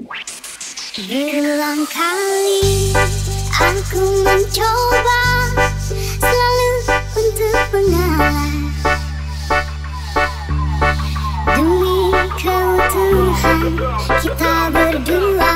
Berulang kali aku mencoba Selalu untuk mengalah. Demi keutuhan kita berdua